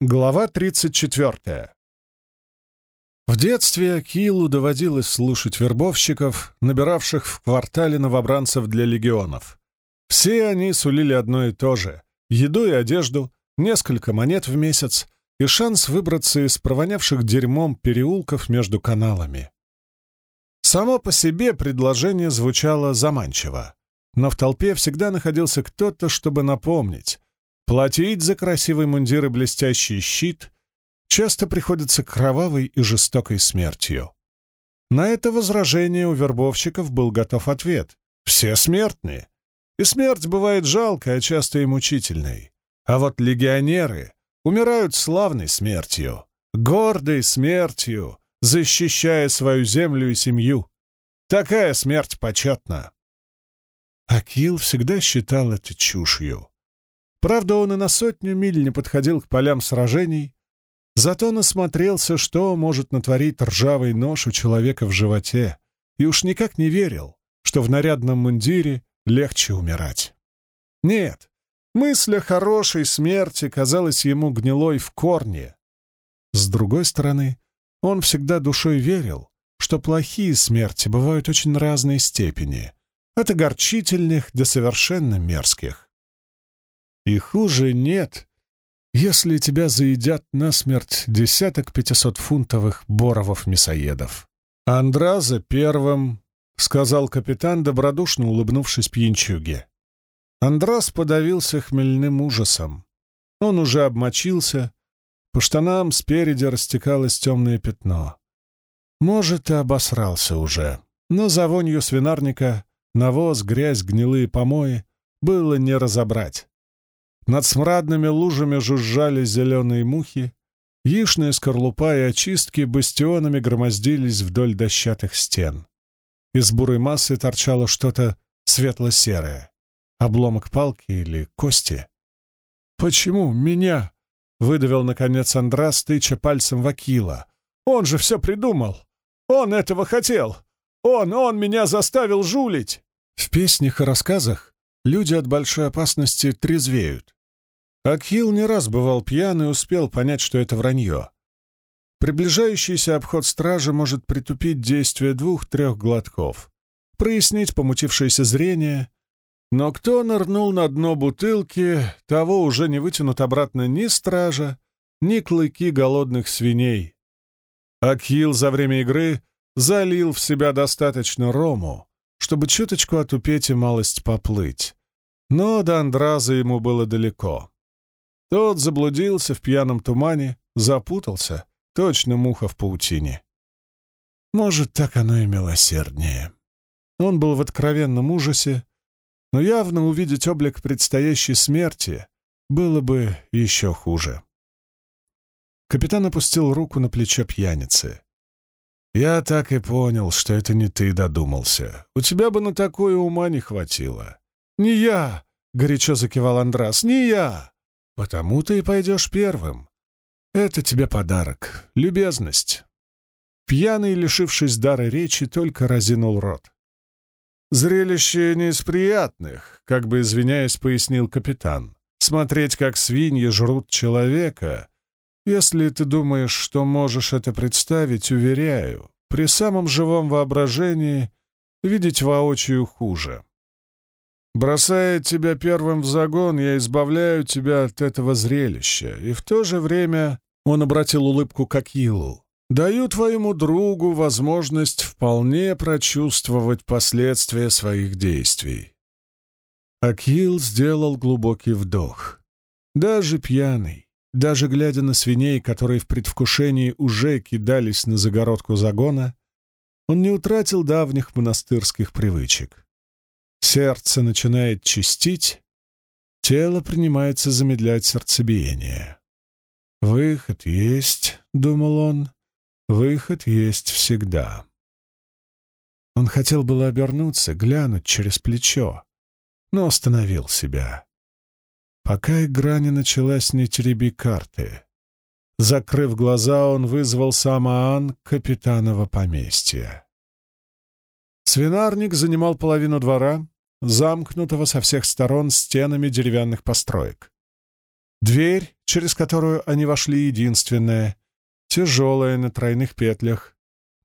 Глава 34. В детстве Килу доводилось слушать вербовщиков, набиравших в квартале новобранцев для легионов. Все они сулили одно и то же — еду и одежду, несколько монет в месяц и шанс выбраться из провонявших дерьмом переулков между каналами. Само по себе предложение звучало заманчиво, но в толпе всегда находился кто-то, чтобы напомнить, Платить за красивый мундир и блестящий щит часто приходится кровавой и жестокой смертью. На это возражение у вербовщиков был готов ответ. Все смертные. И смерть бывает жалкой, а часто и мучительной. А вот легионеры умирают славной смертью, гордой смертью, защищая свою землю и семью. Такая смерть почетна. Акил всегда считал это чушью. Правда, он и на сотню миль не подходил к полям сражений, зато насмотрелся, что может натворить ржавый нож у человека в животе, и уж никак не верил, что в нарядном мундире легче умирать. Нет, мысль о хорошей смерти казалась ему гнилой в корне. С другой стороны, он всегда душой верил, что плохие смерти бывают очень разной степени, от огорчительных до совершенно мерзких. И хуже нет, если тебя заедят насмерть десяток пятисотфунтовых боровов-мясоедов. «Андраза первым», — сказал капитан, добродушно улыбнувшись пьянчуге. Андрас подавился хмельным ужасом. Он уже обмочился, по штанам спереди растекалось темное пятно. Может, и обосрался уже, но за вонью свинарника, навоз, грязь, гнилые помои было не разобрать. Над смрадными лужами жужжали зеленые мухи, яичная скорлупа и очистки бастионами громоздились вдоль дощатых стен. Из бурой массы торчало что-то светло-серое, обломок палки или кости. «Почему меня?» — выдавил, наконец, Андрас, тыча пальцем в Акила. «Он же все придумал! Он этого хотел! Он, он меня заставил жулить!» В песнях и рассказах люди от большой опасности трезвеют. Акхил не раз бывал пьян и успел понять, что это вранье. Приближающийся обход стражи может притупить действие двух-трех глотков, прояснить помутившееся зрение, но кто нырнул на дно бутылки, того уже не вытянут обратно ни стража, ни клыки голодных свиней. Акхил за время игры залил в себя достаточно рому, чтобы чуточку отупеть и малость поплыть. Но до Андраза ему было далеко. Тот заблудился в пьяном тумане, запутался, точно муха в паутине. Может, так оно и милосерднее. Он был в откровенном ужасе, но явно увидеть облик предстоящей смерти было бы еще хуже. Капитан опустил руку на плечо пьяницы. «Я так и понял, что это не ты додумался. У тебя бы на такое ума не хватило». «Не я!» — горячо закивал Андрас. «Не я! Потому ты и пойдешь первым. Это тебе подарок, любезность. Пьяный, лишившись дара речи, только разинул рот. «Зрелище не из приятных», — как бы извиняясь, пояснил капитан. «Смотреть, как свиньи жрут человека. Если ты думаешь, что можешь это представить, уверяю, при самом живом воображении видеть воочию хуже. Бросая тебя первым в загон, я избавляю тебя от этого зрелища, и в то же время он обратил улыбку к Акилу. Даю твоему другу возможность вполне прочувствовать последствия своих действий. Акил сделал глубокий вдох. Даже пьяный, даже глядя на свиней, которые в предвкушении уже кидались на загородку загона, он не утратил давних монастырских привычек. Сердце начинает чистить, тело принимается замедлять сердцебиение. «Выход есть», — думал он, — «выход есть всегда». Он хотел было обернуться, глянуть через плечо, но остановил себя. Пока игра не началась, не тереби карты. Закрыв глаза, он вызвал Самаан капитанова поместья. Свинарник занимал половину двора, замкнутого со всех сторон стенами деревянных построек. Дверь, через которую они вошли, единственная, тяжелая на тройных петлях,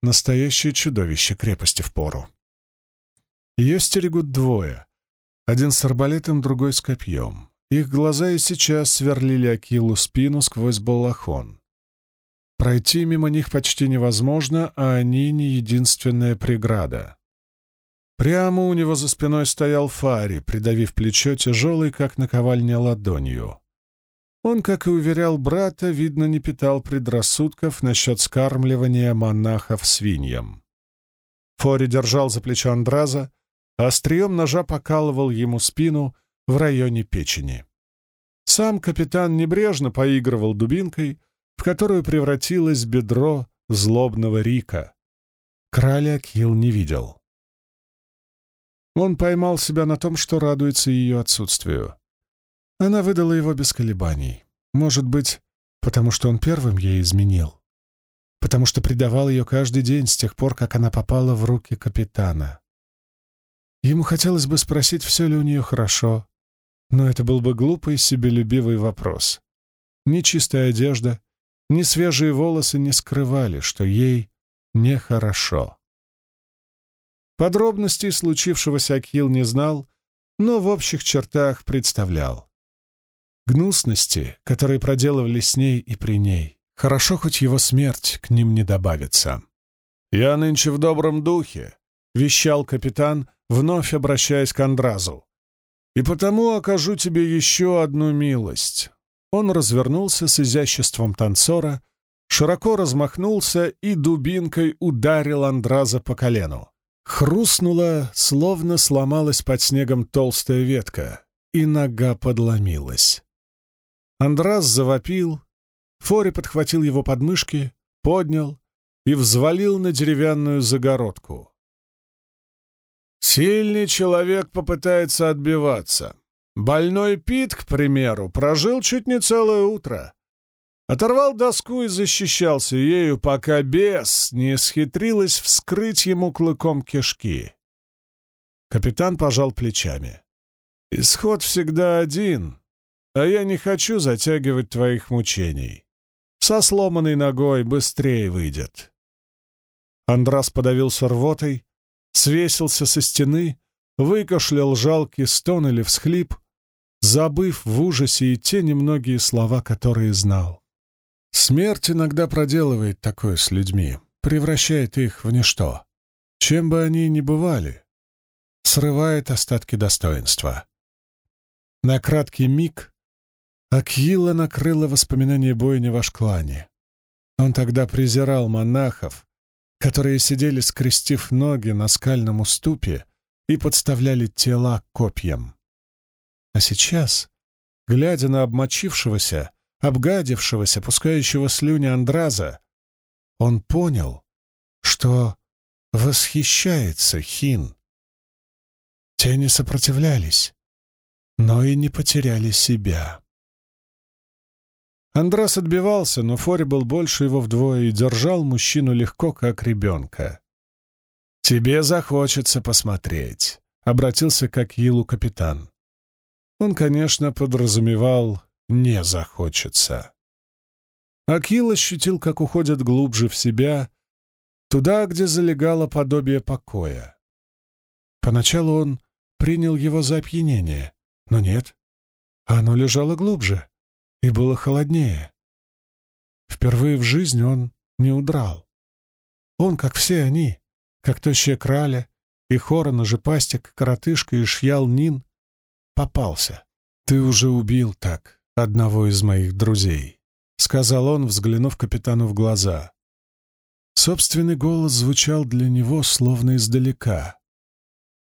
настоящее чудовище крепости в пору. Ее стерегут двое, один с арбалетом, другой с копьем. Их глаза и сейчас сверлили Акилу спину сквозь балахон. Пройти мимо них почти невозможно, а они не единственная преграда. Прямо у него за спиной стоял Фари, придавив плечо тяжелой, как наковальня, ладонью. Он, как и уверял брата, видно, не питал предрассудков насчет скармливания монахов свиньям. Фори держал за плечо Андраза, а острием ножа покалывал ему спину в районе печени. Сам капитан небрежно поигрывал дубинкой, в которую превратилось бедро злобного Рика. Краля Килл не видел. Он поймал себя на том, что радуется ее отсутствию. Она выдала его без колебаний. Может быть, потому что он первым ей изменил. Потому что предавал ее каждый день с тех пор, как она попала в руки капитана. Ему хотелось бы спросить, все ли у нее хорошо, но это был бы глупый, себелюбивый вопрос. Ни чистая одежда, ни свежие волосы не скрывали, что ей нехорошо. Подробностей случившегося Акил не знал, но в общих чертах представлял. Гнусности, которые проделывали с ней и при ней. Хорошо, хоть его смерть к ним не добавится. «Я нынче в добром духе», — вещал капитан, вновь обращаясь к Андразу. «И потому окажу тебе еще одну милость». Он развернулся с изяществом танцора, широко размахнулся и дубинкой ударил Андраза по колену. Хрустнула, словно сломалась под снегом толстая ветка, и нога подломилась. Андраз завопил, Фори подхватил его подмышки, поднял и взвалил на деревянную загородку. Сильный человек попытается отбиваться. Больной Пит, к примеру, прожил чуть не целое утро. Оторвал доску и защищался ею, пока бес не схитрилась вскрыть ему клыком кишки. Капитан пожал плечами. «Исход всегда один, а я не хочу затягивать твоих мучений. Со сломанной ногой быстрее выйдет». Андрас подавился рвотой, свесился со стены, выкашлял жалкий стон или всхлип, забыв в ужасе и те немногие слова, которые знал. Смерть иногда проделывает такое с людьми, превращает их в ничто. Чем бы они ни бывали, срывает остатки достоинства. На краткий миг Акила накрыла воспоминание бойни в Ашклане. Он тогда презирал монахов, которые сидели, скрестив ноги на скальном уступе и подставляли тела копьям. А сейчас, глядя на обмочившегося, обгадившегося, пускающего слюни Андраза, он понял, что восхищается Хин. Те не сопротивлялись, но и не потеряли себя. Андрас отбивался, но Фори был больше его вдвое и держал мужчину легко, как ребенка. «Тебе захочется посмотреть», — обратился к Акилу капитан. Он, конечно, подразумевал не захочется. Акил ощутил, как уходят глубже в себя, туда, где залегало подобие покоя. Поначалу он принял его за опьянение, но нет, оно лежало глубже и было холоднее. Впервые в жизни он не удрал. Он, как все они, как тощая краля, и Хорона же пастик, коротышка и шьял Нин, попался. Ты уже убил так, одного из моих друзей», — сказал он, взглянув капитану в глаза. Собственный голос звучал для него словно издалека.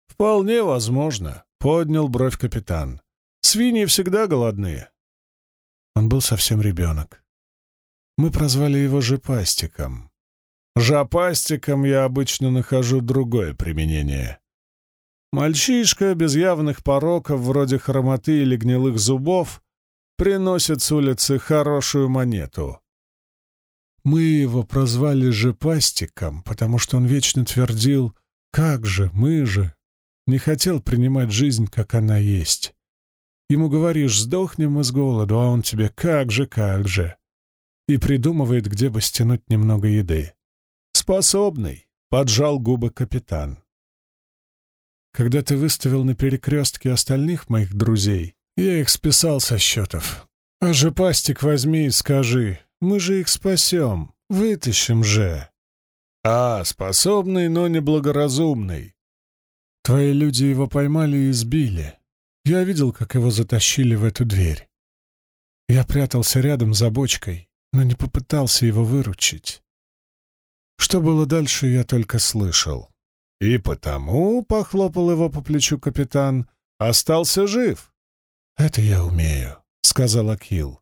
«Вполне возможно», — поднял бровь капитан. «Свиньи всегда голодные». Он был совсем ребенок. Мы прозвали его Жепастиком. Жопастиком я обычно нахожу другое применение. Мальчишка без явных пороков, вроде хромоты или гнилых зубов, приносит с улицы хорошую монету. Мы его прозвали же пастиком, потому что он вечно твердил «как же, мы же», не хотел принимать жизнь, как она есть. Ему говоришь, сдохнем мы с голоду, а он тебе как же, как же. И придумывает, где бы стянуть немного еды. Способный, поджал губы капитан. Когда ты выставил на перекрестке остальных моих друзей, я их списал со счетов. А же пастик возьми и скажи, мы же их спасем, вытащим же. А, способный, но неблагоразумный. Твои люди его поймали и избили. Я видел, как его затащили в эту дверь. Я прятался рядом за бочкой, но не попытался его выручить. Что было дальше, я только слышал. И потому, — похлопал его по плечу капитан, — остался жив. «Это я умею», — сказал Акил.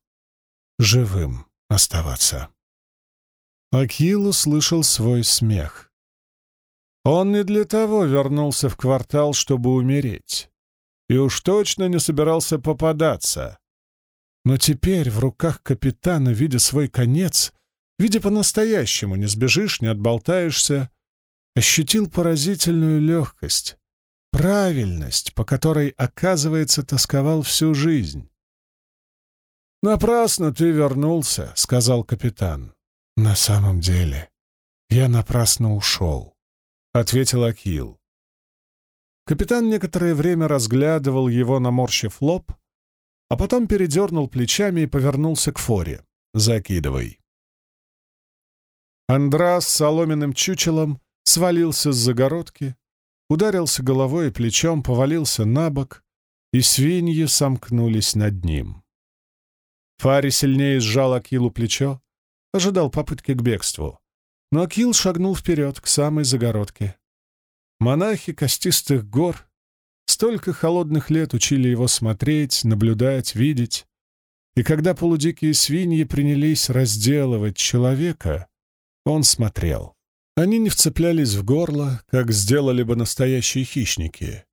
«Живым оставаться». Акил услышал свой смех. Он не для того вернулся в квартал, чтобы умереть и уж точно не собирался попадаться. Но теперь в руках капитана, видя свой конец, видя по-настоящему, не сбежишь, не отболтаешься, ощутил поразительную легкость, правильность, по которой, оказывается, тосковал всю жизнь. «Напрасно ты вернулся», — сказал капитан. «На самом деле, я напрасно ушел», — ответил Акил. Капитан некоторое время разглядывал его, наморщив лоб, а потом передернул плечами и повернулся к Форе. «Закидывай». Андрас с соломенным чучелом свалился с загородки, ударился головой и плечом, повалился на бок, и свиньи сомкнулись над ним. Фари сильнее сжал Акилу плечо, ожидал попытки к бегству, но Акил шагнул вперед, к самой загородке. Монахи костистых гор столько холодных лет учили его смотреть, наблюдать, видеть. И когда полудикие свиньи принялись разделывать человека, он смотрел. Они не вцеплялись в горло, как сделали бы настоящие хищники.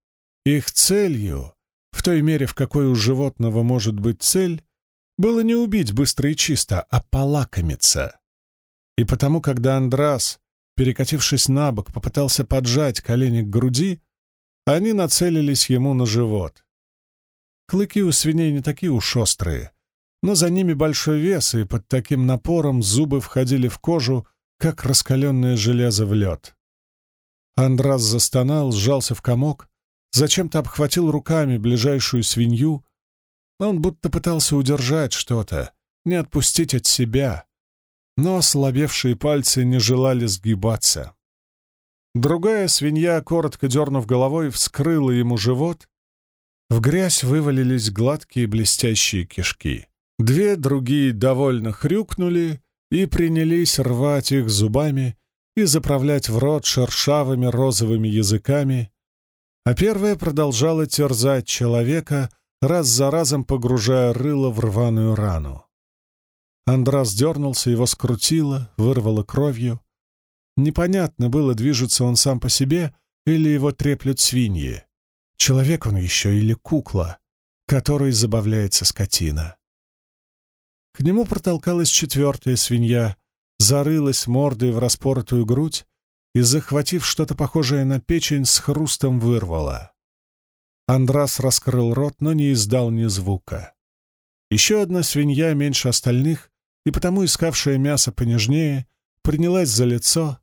Их целью, в той мере, в какой у животного может быть цель, было не убить быстро и чисто, а полакомиться. И потому, когда Андрас перекатившись на бок, попытался поджать колени к груди, они нацелились ему на живот. Клыки у свиней не такие уж острые, но за ними большой вес, и под таким напором зубы входили в кожу, как раскаленное железо в лед. Андрас застонал, сжался в комок, зачем-то обхватил руками ближайшую свинью. Он будто пытался удержать что-то, не отпустить от себя, но ослабевшие пальцы не желали сгибаться. Другая свинья, коротко дернув головой, вскрыла ему живот. В грязь вывалились гладкие блестящие кишки. Две другие довольно хрюкнули и принялись рвать их зубами и заправлять в рот шершавыми розовыми языками, а первая продолжала терзать человека, раз за разом погружая рыло в рваную рану. Андрас дернулся, его скрутило, вырвало кровью. Непонятно было, движется он сам по себе или его треплют свиньи. Человек он еще или кукла, которой забавляется скотина. К нему протолкалась четвертая свинья, зарылась мордой в распоротую грудь и, захватив что-то похожее на печень, с хрустом вырвала. Андрас раскрыл рот, но не издал ни звука. Еще одна свинья, меньше остальных, и потому искавшая мясо понежнее принялась за лицо,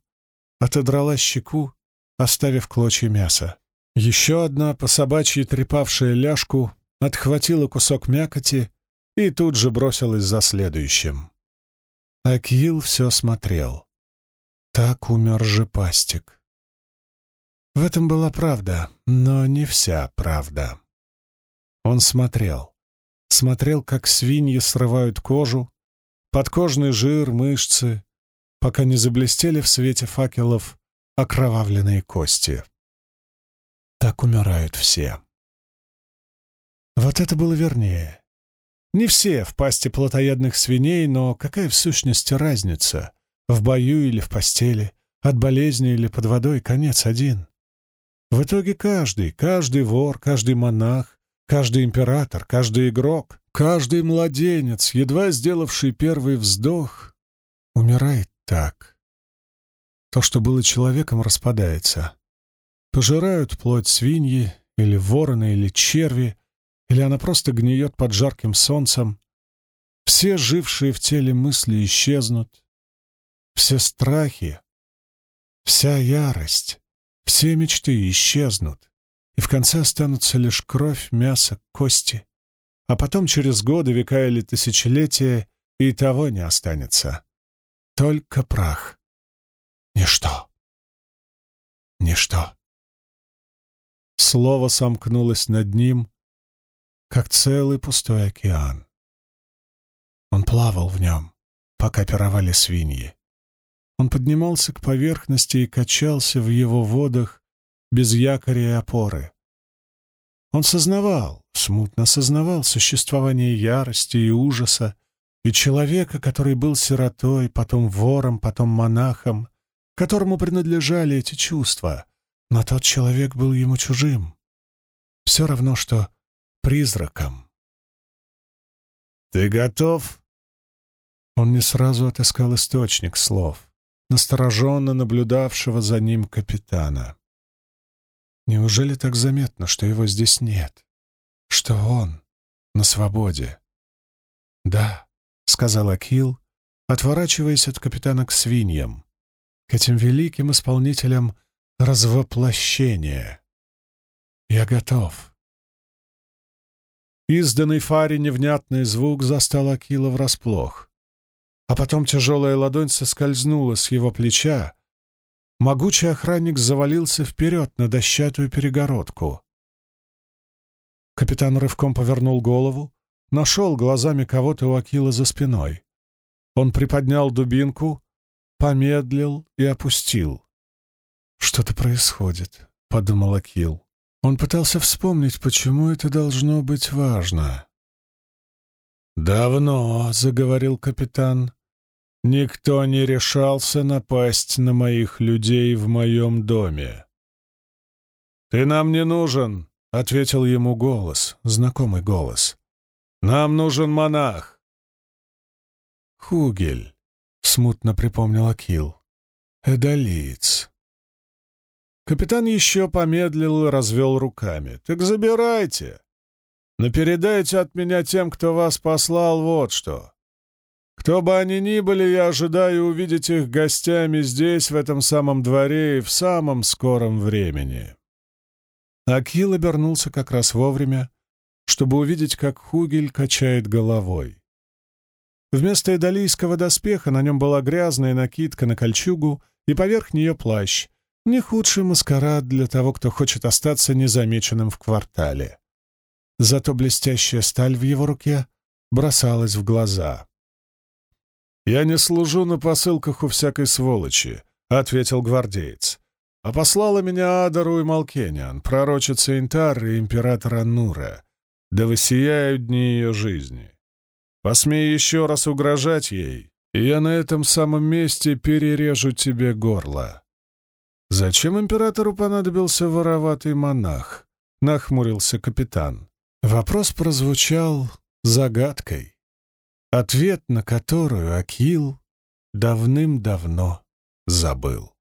отодрала щеку, оставив клочья мяса. Еще одна, по собачьи трепавшая ляжку, отхватила кусок мякоти и тут же бросилась за следующим. Акил все смотрел. Так умер же пастик. В этом была правда, но не вся правда. Он смотрел. Смотрел, как свиньи срывают кожу, подкожный жир, мышцы, пока не заблестели в свете факелов окровавленные кости. Так умирают все. Вот это было вернее. Не все в пасти плотоядных свиней, но какая в сущности разница? В бою или в постели, от болезни или под водой конец один. В итоге каждый, каждый вор, каждый монах, каждый император, каждый игрок Каждый младенец, едва сделавший первый вздох, умирает так. То, что было человеком, распадается. Пожирают плоть свиньи, или вороны, или черви, Или она просто гниет под жарким солнцем? Все жившие в теле мысли исчезнут. Все страхи, вся ярость, все мечты исчезнут. И в конце останутся лишь кровь, мясо, кости. А потом через годы, века или тысячелетия и того не останется. Только прах. Ничто. Ничто. Слово сомкнулось над ним, как целый пустой океан. Он плавал в нем, пока пировали свиньи. Он поднимался к поверхности и качался в его водах без якоря и опоры. Он сознавал, смутно сознавал существование ярости и ужаса, и человека, который был сиротой, потом вором, потом монахом, которому принадлежали эти чувства, но тот человек был ему чужим. Все равно, что призраком. «Ты готов?» Он не сразу отыскал источник слов, настороженно наблюдавшего за ним капитана. Неужели так заметно, что его здесь нет? Что он на свободе? «Да», — сказал Акил, отворачиваясь от капитана к свиньям, к этим великим исполнителям развоплощения. «Я готов». Изданный Фаре невнятный звук застал Акила врасплох. А потом тяжелая ладонь соскользнула с его плеча, Могучий охранник завалился вперед на дощатую перегородку. Капитан рывком повернул голову, нашел глазами кого-то у Акила за спиной. Он приподнял дубинку, помедлил и опустил. «Что-то происходит», — подумал Акил. Он пытался вспомнить, почему это должно быть важно. «Давно», — заговорил капитан, Никто не решался напасть на моих людей в моем доме. «Ты нам не нужен», — ответил ему голос, знакомый голос. «Нам нужен монах». «Хугель», — смутно припомнил Акил. «Эдолиц». Капитан еще помедлил и развел руками. «Так забирайте. Но передайте от меня тем, кто вас послал, вот что. Кто бы они ни были, я ожидаю увидеть их гостями здесь, в этом самом дворе и в самом скором времени». Акил обернулся как раз вовремя, чтобы увидеть, как Хугель качает головой. Вместо идолийского доспеха на нем была грязная накидка на кольчугу и поверх нее плащ, не худший маскарад для того, кто хочет остаться незамеченным в квартале. Зато блестящая сталь в его руке бросалась в глаза. «Я не служу на посылках у всякой сволочи», — ответил гвардеец. «А послала меня Адару и Малкениан, пророчица Интар и императора Нура. Да высияют дни ее жизни. Посмей еще раз угрожать ей, и я на этом самом месте перережу тебе горло». «Зачем императору понадобился вороватый монах?» — нахмурился капитан. Вопрос прозвучал загадкой ответ на которую Акил давным-давно забыл.